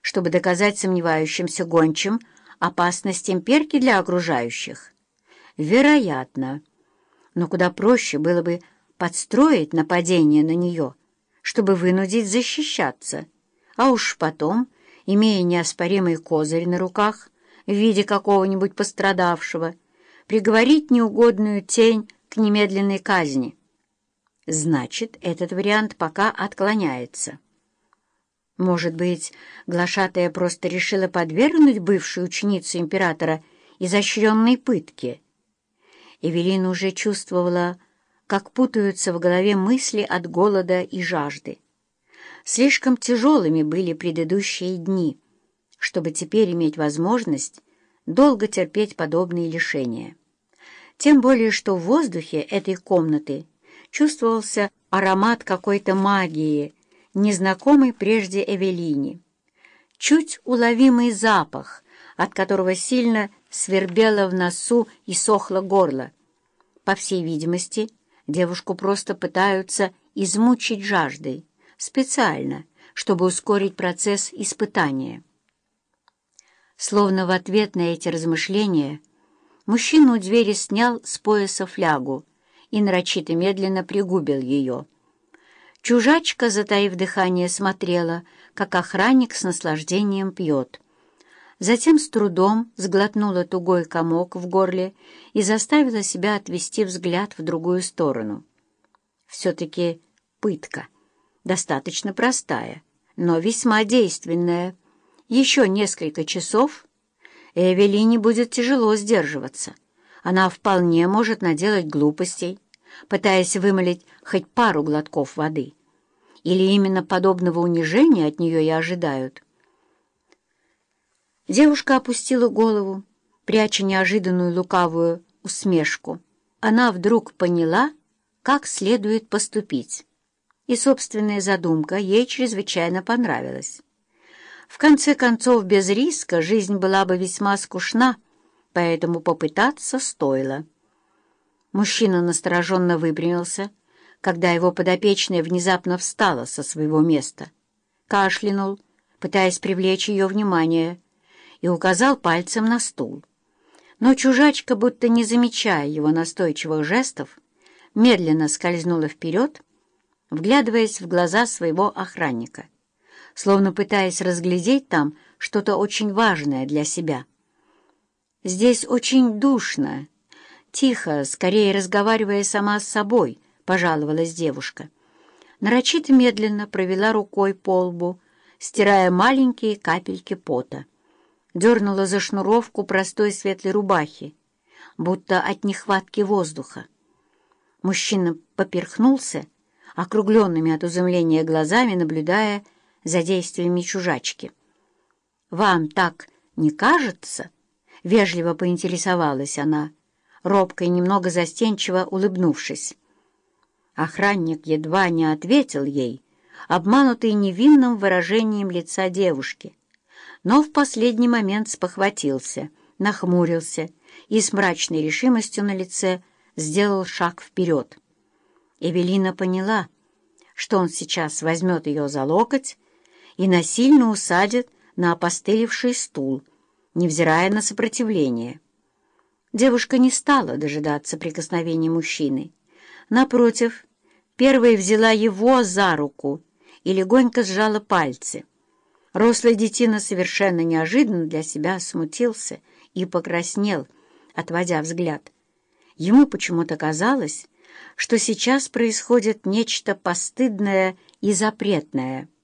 чтобы доказать сомневающимся гончим опасность имперки для окружающих? Вероятно. Но куда проще было бы подстроить нападение на нее, чтобы вынудить защищаться, а уж потом, имея неоспоримый козырь на руках в виде какого-нибудь пострадавшего, приговорить неугодную тень к немедленной казни. Значит, этот вариант пока отклоняется. Может быть, глашатая просто решила подвергнуть бывшую ученицу императора изощренной пытке? Эвелина уже чувствовала, как путаются в голове мысли от голода и жажды. Слишком тяжелыми были предыдущие дни, чтобы теперь иметь возможность долго терпеть подобные лишения. Тем более, что в воздухе этой комнаты чувствовался аромат какой-то магии, незнакомый прежде Эвелине. Чуть уловимый запах, от которого сильно свербело в носу и сохло горло. По всей видимости, девушку просто пытаются измучить жаждой, специально, чтобы ускорить процесс испытания. Словно в ответ на эти размышления мужчина у двери снял с пояса флягу и нарочито медленно пригубил ее. Чужачка, затаив дыхание, смотрела, как охранник с наслаждением пьет. Затем с трудом сглотнула тугой комок в горле и заставила себя отвести взгляд в другую сторону. Все-таки пытка. Достаточно простая, но весьма действенная. Еще несколько часов, Эвелине будет тяжело сдерживаться. Она вполне может наделать глупостей, пытаясь вымолить хоть пару глотков воды. Или именно подобного унижения от нее и ожидают. Девушка опустила голову, пряча неожиданную лукавую усмешку. Она вдруг поняла, как следует поступить. И собственная задумка ей чрезвычайно понравилась. В конце концов, без риска жизнь была бы весьма скучна, поэтому попытаться стоило. Мужчина настороженно выпрямился, когда его подопечная внезапно встала со своего места, кашлянул, пытаясь привлечь ее внимание, и указал пальцем на стул. Но чужачка, будто не замечая его настойчивых жестов, медленно скользнула вперед, вглядываясь в глаза своего охранника, словно пытаясь разглядеть там что-то очень важное для себя. «Здесь очень душно», тихо, скорее разговаривая сама с собой, пожаловалась девушка. Нарочито медленно провела рукой по лбу, стирая маленькие капельки пота дернула за шнуровку простой светлой рубахи, будто от нехватки воздуха. Мужчина поперхнулся, округленными от изумления глазами, наблюдая за действиями чужачки. «Вам так не кажется?» — вежливо поинтересовалась она, робко и немного застенчиво улыбнувшись. Охранник едва не ответил ей, обманутый невинным выражением лица девушки — но в последний момент спохватился, нахмурился и с мрачной решимостью на лице сделал шаг вперед. Эвелина поняла, что он сейчас возьмет ее за локоть и насильно усадит на опостылевший стул, невзирая на сопротивление. Девушка не стала дожидаться прикосновения мужчины. Напротив, первой взяла его за руку и легонько сжала пальцы. Рослый детина совершенно неожиданно для себя смутился и покраснел, отводя взгляд. Ему почему-то казалось, что сейчас происходит нечто постыдное и запретное —